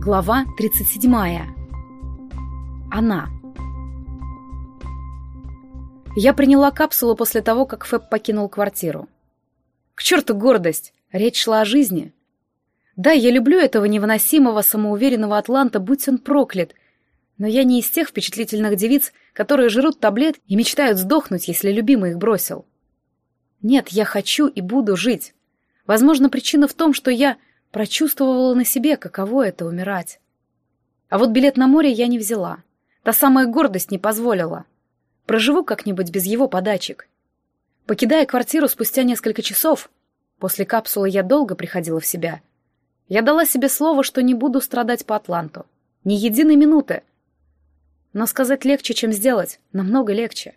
Глава 37. Она. Я приняла капсулу после того, как Фэб покинул квартиру. К черту гордость! Речь шла о жизни. Да, я люблю этого невыносимого, самоуверенного атланта, будь он проклят, но я не из тех впечатлительных девиц, которые жрут таблет и мечтают сдохнуть, если любимый их бросил. Нет, я хочу и буду жить. Возможно, причина в том, что я прочувствовала на себе, каково это умирать. А вот билет на море я не взяла. Та самая гордость не позволила. Проживу как-нибудь без его подачек. Покидая квартиру спустя несколько часов, после капсулы я долго приходила в себя, я дала себе слово, что не буду страдать по Атланту. Ни единой минуты. Но сказать легче, чем сделать, намного легче.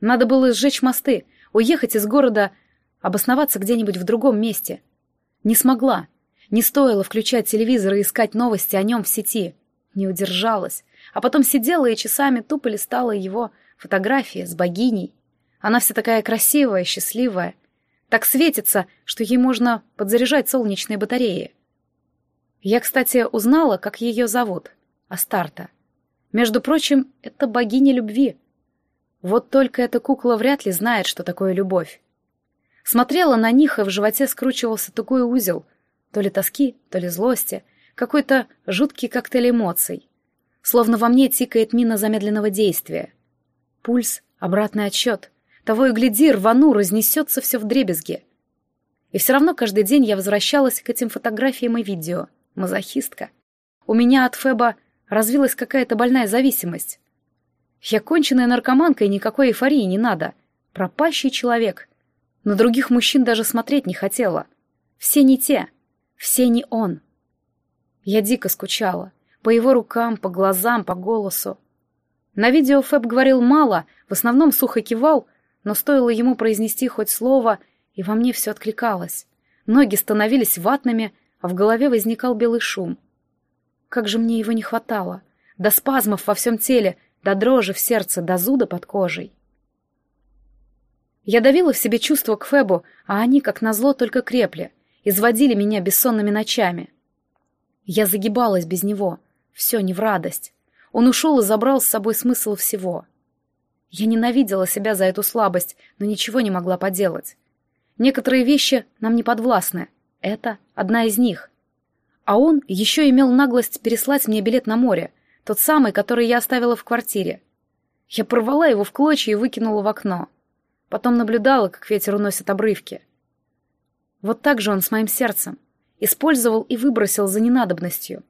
Надо было сжечь мосты, уехать из города, обосноваться где-нибудь в другом месте. Не смогла. Не стоило включать телевизор и искать новости о нем в сети. Не удержалась. А потом сидела и часами тупо листала его фотографии с богиней. Она вся такая красивая, счастливая. Так светится, что ей можно подзаряжать солнечные батареи. Я, кстати, узнала, как ее зовут. Астарта. Между прочим, это богиня любви. Вот только эта кукла вряд ли знает, что такое любовь. Смотрела на них, и в животе скручивался такой узел. То ли тоски, то ли злости. Какой-то жуткий коктейль эмоций. Словно во мне тикает мина замедленного действия. Пульс, обратный отсчет. Того и гляди, рвану, разнесется все в дребезги. И все равно каждый день я возвращалась к этим фотографиям и видео. Мазохистка. У меня от Феба развилась какая-то больная зависимость. Я конченая наркоманка, и никакой эйфории не надо. Пропащий человек. На других мужчин даже смотреть не хотела. Все не те. Все не он. Я дико скучала. По его рукам, по глазам, по голосу. На видео Фэб говорил мало, в основном сухо кивал, но стоило ему произнести хоть слово, и во мне все откликалось. Ноги становились ватными, а в голове возникал белый шум. Как же мне его не хватало. До спазмов во всем теле, до дрожи в сердце, до зуда под кожей. Я давила в себе чувства к Фебу, а они, как назло, только крепли, изводили меня бессонными ночами. Я загибалась без него. Все не в радость. Он ушел и забрал с собой смысл всего. Я ненавидела себя за эту слабость, но ничего не могла поделать. Некоторые вещи нам не подвластны. Это одна из них. А он еще имел наглость переслать мне билет на море, тот самый, который я оставила в квартире. Я порвала его в клочья и выкинула в окно. Потом наблюдала, как ветер уносит обрывки. Вот так же он с моим сердцем. Использовал и выбросил за ненадобностью.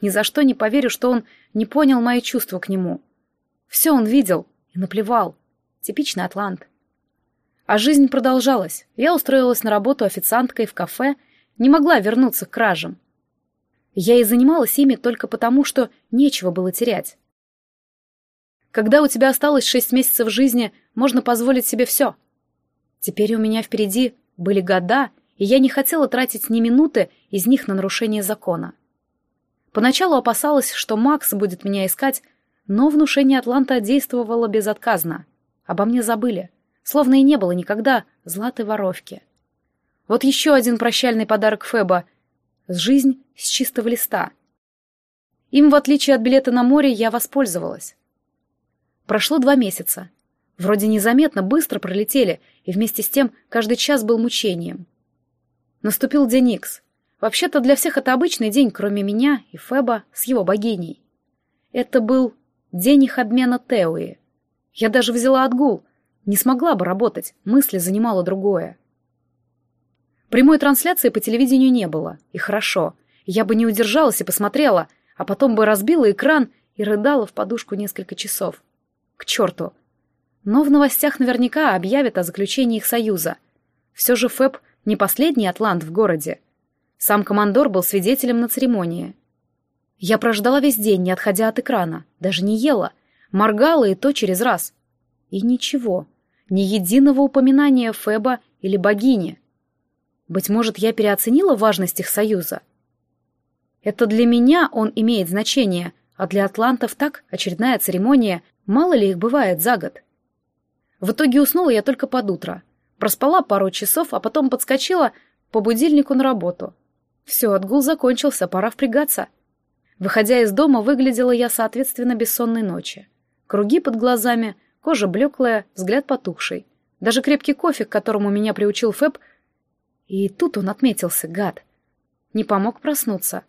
Ни за что не поверю, что он не понял мои чувства к нему. Все он видел и наплевал. Типичный атлант. А жизнь продолжалась. Я устроилась на работу официанткой в кафе, не могла вернуться к кражам. Я и занималась ими только потому, что нечего было терять. Когда у тебя осталось шесть месяцев жизни, можно позволить себе все. Теперь у меня впереди были года, и я не хотела тратить ни минуты из них на нарушение закона. Поначалу опасалась, что Макс будет меня искать, но внушение Атланта действовало безотказно. Обо мне забыли, словно и не было никогда златой воровки. Вот еще один прощальный подарок Феба — жизнь с чистого листа. Им, в отличие от билета на море, я воспользовалась. Прошло два месяца. Вроде незаметно, быстро пролетели, и вместе с тем каждый час был мучением. Наступил день Икс. Вообще-то для всех это обычный день, кроме меня и Феба с его богиней. Это был день их обмена Теуи. Я даже взяла отгул. Не смогла бы работать, мысли занимало другое. Прямой трансляции по телевидению не было, и хорошо. Я бы не удержалась и посмотрела, а потом бы разбила экран и рыдала в подушку несколько часов. К черту. Но в новостях наверняка объявят о заключении их союза. Все же Фэб не последний атлант в городе. Сам командор был свидетелем на церемонии. Я прождала весь день, не отходя от экрана, даже не ела, моргала и то через раз. И ничего, ни единого упоминания Феба или богини. Быть может, я переоценила важность их союза? Это для меня он имеет значение, а для атлантов так, очередная церемония, Мало ли их бывает за год. В итоге уснула я только под утро. Проспала пару часов, а потом подскочила по будильнику на работу. Все, отгул закончился, пора впрягаться. Выходя из дома, выглядела я, соответственно, бессонной ночи. Круги под глазами, кожа блеклая, взгляд потухший. Даже крепкий кофе, к которому меня приучил Фэб, и тут он отметился, гад. Не помог проснуться.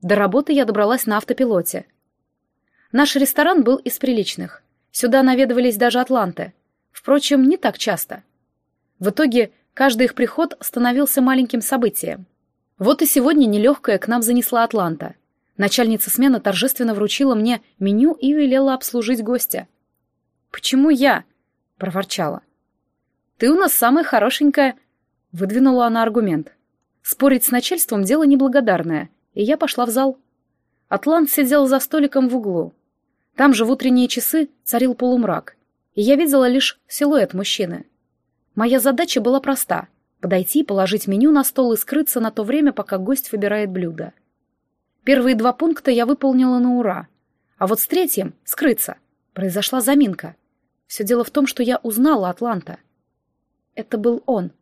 До работы я добралась на автопилоте. Наш ресторан был из приличных. Сюда наведывались даже атланты. Впрочем, не так часто. В итоге каждый их приход становился маленьким событием. Вот и сегодня нелегкая к нам занесла Атланта. Начальница смены торжественно вручила мне меню и велела обслужить гостя. «Почему я?» — проворчала. «Ты у нас самая хорошенькая», — выдвинула она аргумент. Спорить с начальством — дело неблагодарное, и я пошла в зал. Атлант сидел за столиком в углу. Там же в утренние часы царил полумрак, и я видела лишь силуэт мужчины. Моя задача была проста — подойти, положить меню на стол и скрыться на то время, пока гость выбирает блюдо. Первые два пункта я выполнила на ура, а вот с третьим — скрыться — произошла заминка. Все дело в том, что я узнала Атланта. Это был он.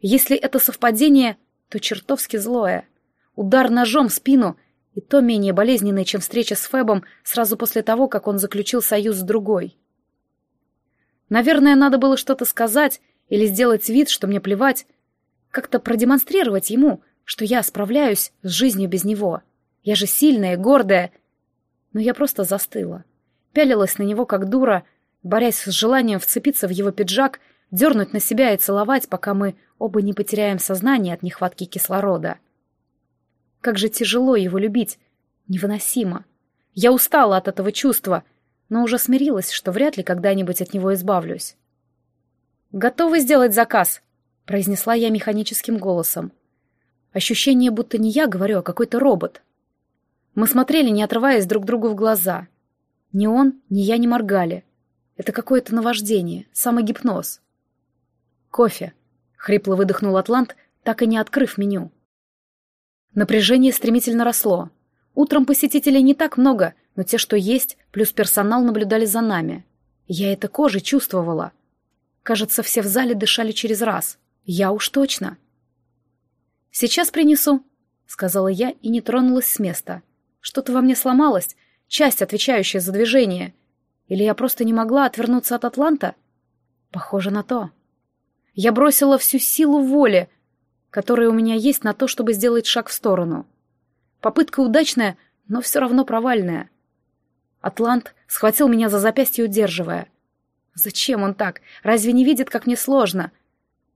Если это совпадение, то чертовски злое. Удар ножом в спину и то менее болезненный, чем встреча с Фебом сразу после того, как он заключил союз с другой. Наверное, надо было что-то сказать или сделать вид, что мне плевать, как-то продемонстрировать ему, что я справляюсь с жизнью без него. Я же сильная гордая. Но я просто застыла. Пялилась на него, как дура, борясь с желанием вцепиться в его пиджак дернуть на себя и целовать, пока мы оба не потеряем сознание от нехватки кислорода. Как же тяжело его любить. Невыносимо. Я устала от этого чувства, но уже смирилась, что вряд ли когда-нибудь от него избавлюсь. «Готовы сделать заказ?» — произнесла я механическим голосом. Ощущение, будто не я говорю, а какой-то робот. Мы смотрели, не отрываясь друг другу в глаза. Ни он, ни я не моргали. Это какое-то наваждение, самогипноз. «Кофе», — хрипло выдохнул Атлант, так и не открыв меню. Напряжение стремительно росло. Утром посетителей не так много, но те, что есть, плюс персонал наблюдали за нами. Я это кожей чувствовала. Кажется, все в зале дышали через раз. Я уж точно. «Сейчас принесу», — сказала я и не тронулась с места. Что-то во мне сломалось, часть, отвечающая за движение. Или я просто не могла отвернуться от Атланта? Похоже на то. Я бросила всю силу воли, которая у меня есть на то, чтобы сделать шаг в сторону. Попытка удачная, но все равно провальная. Атлант схватил меня за запястье, удерживая. Зачем он так? Разве не видит, как мне сложно?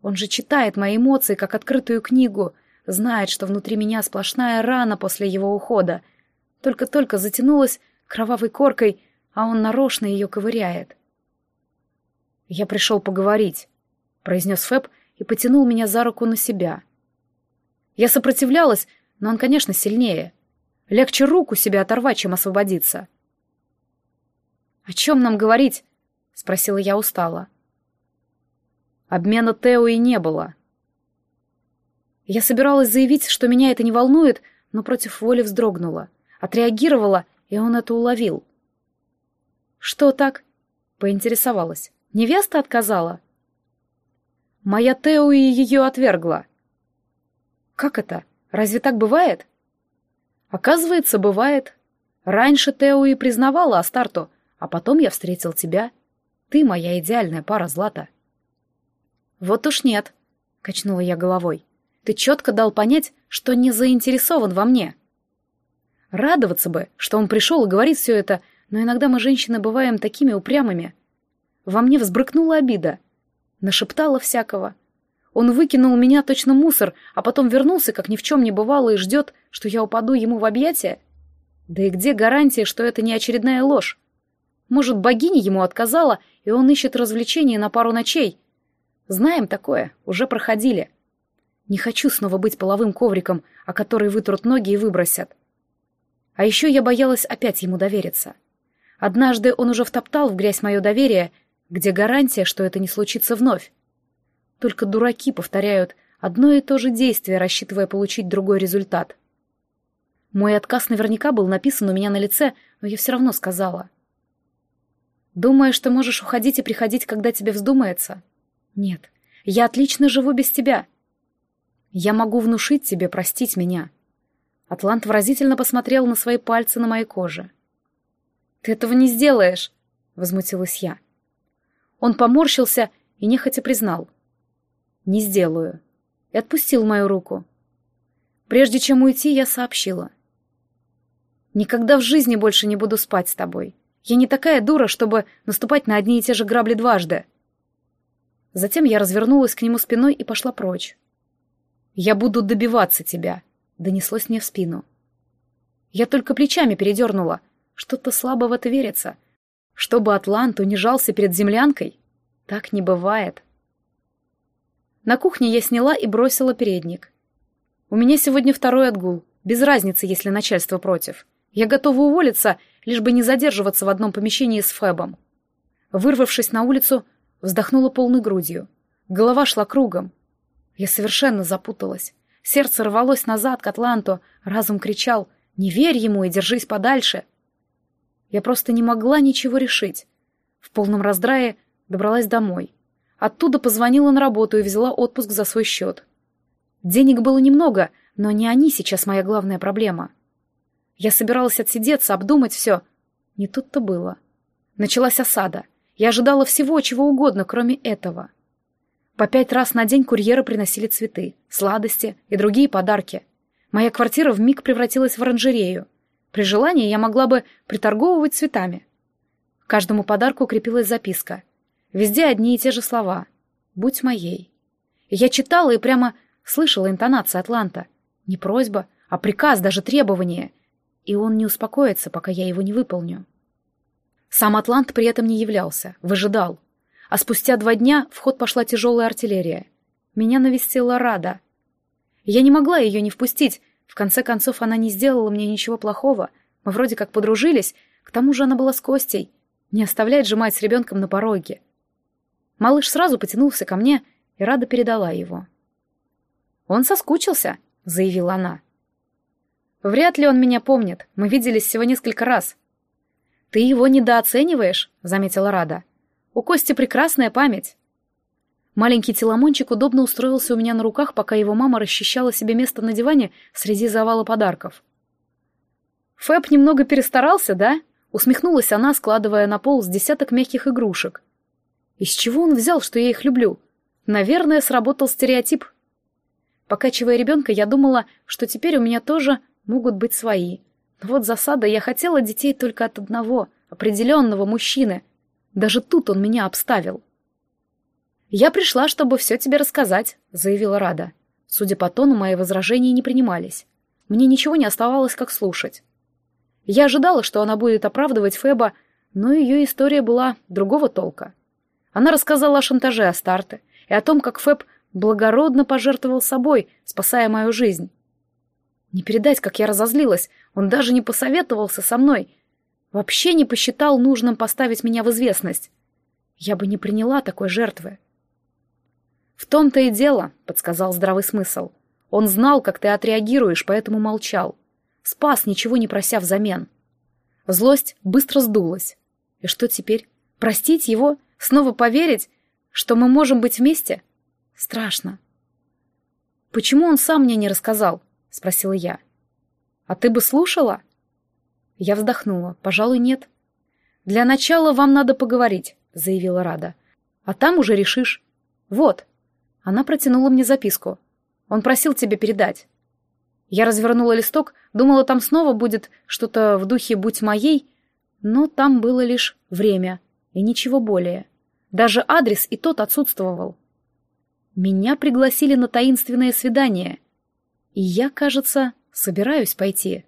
Он же читает мои эмоции, как открытую книгу, знает, что внутри меня сплошная рана после его ухода. Только-только затянулась кровавой коркой, а он нарочно ее ковыряет. Я пришел поговорить. — произнес Фэб и потянул меня за руку на себя. Я сопротивлялась, но он, конечно, сильнее. Легче руку себе оторвать, чем освободиться. «О чем нам говорить?» — спросила я устало. Обмена Тео и не было. Я собиралась заявить, что меня это не волнует, но против воли вздрогнула, отреагировала, и он это уловил. «Что так?» — поинтересовалась. «Невеста отказала?» Моя Тео и ее отвергла. Как это? Разве так бывает? Оказывается, бывает. Раньше Тео и признавала Астарту, а потом я встретил тебя. Ты моя идеальная пара, Злата. Вот уж нет, качнула я головой. Ты четко дал понять, что не заинтересован во мне. Радоваться бы, что он пришел и говорит все это, но иногда мы, женщины, бываем такими упрямыми. Во мне взбрыкнула обида — Нашептала всякого. Он выкинул меня точно мусор, а потом вернулся, как ни в чем не бывало, и ждет, что я упаду ему в объятия? Да и где гарантия, что это не очередная ложь? Может, богиня ему отказала, и он ищет развлечения на пару ночей? Знаем такое, уже проходили. Не хочу снова быть половым ковриком, о который вытрут ноги и выбросят. А еще я боялась опять ему довериться. Однажды он уже втоптал в грязь мое доверие, где гарантия, что это не случится вновь? Только дураки повторяют одно и то же действие, рассчитывая получить другой результат. Мой отказ наверняка был написан у меня на лице, но я все равно сказала. «Думаешь, что можешь уходить и приходить, когда тебе вздумается?» «Нет, я отлично живу без тебя. Я могу внушить тебе простить меня. Атлант выразительно посмотрел на свои пальцы на моей коже. «Ты этого не сделаешь!» — возмутилась я. Он поморщился и нехотя признал. «Не сделаю». И отпустил мою руку. Прежде чем уйти, я сообщила. «Никогда в жизни больше не буду спать с тобой. Я не такая дура, чтобы наступать на одни и те же грабли дважды». Затем я развернулась к нему спиной и пошла прочь. «Я буду добиваться тебя», — донеслось мне в спину. Я только плечами передернула. Что-то слабо в это верится. Чтобы Атлант унижался перед землянкой? Так не бывает. На кухне я сняла и бросила передник. У меня сегодня второй отгул. Без разницы, если начальство против. Я готова уволиться, лишь бы не задерживаться в одном помещении с Фэбом. Вырвавшись на улицу, вздохнула полной грудью. Голова шла кругом. Я совершенно запуталась. Сердце рвалось назад к Атланту, разум кричал «Не верь ему и держись подальше!» Я просто не могла ничего решить. В полном раздрае добралась домой. Оттуда позвонила на работу и взяла отпуск за свой счет. Денег было немного, но не они сейчас моя главная проблема. Я собиралась отсидеться, обдумать все. Не тут-то было. Началась осада. Я ожидала всего, чего угодно, кроме этого. По пять раз на день курьеры приносили цветы, сладости и другие подарки. Моя квартира вмиг превратилась в оранжерею. При желании я могла бы приторговывать цветами. К каждому подарку крепилась записка. Везде одни и те же слова. «Будь моей». Я читала и прямо слышала интонации Атланта. Не просьба, а приказ, даже требование. И он не успокоится, пока я его не выполню. Сам Атлант при этом не являлся, выжидал. А спустя два дня в ход пошла тяжелая артиллерия. Меня навестила Рада. Я не могла ее не впустить, в конце концов, она не сделала мне ничего плохого. Мы вроде как подружились, к тому же она была с Костей. Не оставлять же мать с ребенком на пороге. Малыш сразу потянулся ко мне, и Рада передала его. «Он соскучился», — заявила она. «Вряд ли он меня помнит. Мы виделись всего несколько раз». «Ты его недооцениваешь», — заметила Рада. «У Кости прекрасная память». Маленький теломончик удобно устроился у меня на руках, пока его мама расчищала себе место на диване среди завала подарков. «Фэб немного перестарался, да?» — усмехнулась она, складывая на пол с десяток мягких игрушек. «Из чего он взял, что я их люблю? Наверное, сработал стереотип». Покачивая ребенка, я думала, что теперь у меня тоже могут быть свои. Но вот засада, я хотела детей только от одного, определенного мужчины. Даже тут он меня обставил. «Я пришла, чтобы все тебе рассказать», — заявила Рада. Судя по тону, мои возражения не принимались. Мне ничего не оставалось, как слушать. Я ожидала, что она будет оправдывать Феба, но ее история была другого толка. Она рассказала о шантаже Астарте и о том, как Феб благородно пожертвовал собой, спасая мою жизнь. Не передать, как я разозлилась, он даже не посоветовался со мной, вообще не посчитал нужным поставить меня в известность. Я бы не приняла такой жертвы. «В том-то и дело», — подсказал здравый смысл. «Он знал, как ты отреагируешь, поэтому молчал. Спас, ничего не прося взамен». Злость быстро сдулась. И что теперь? Простить его? Снова поверить, что мы можем быть вместе? Страшно. «Почему он сам мне не рассказал?» — спросила я. «А ты бы слушала?» Я вздохнула. «Пожалуй, нет». «Для начала вам надо поговорить», — заявила Рада. «А там уже решишь. Вот». Она протянула мне записку. Он просил тебе передать. Я развернула листок, думала, там снова будет что-то в духе «будь моей», но там было лишь время и ничего более. Даже адрес и тот отсутствовал. Меня пригласили на таинственное свидание, и я, кажется, собираюсь пойти.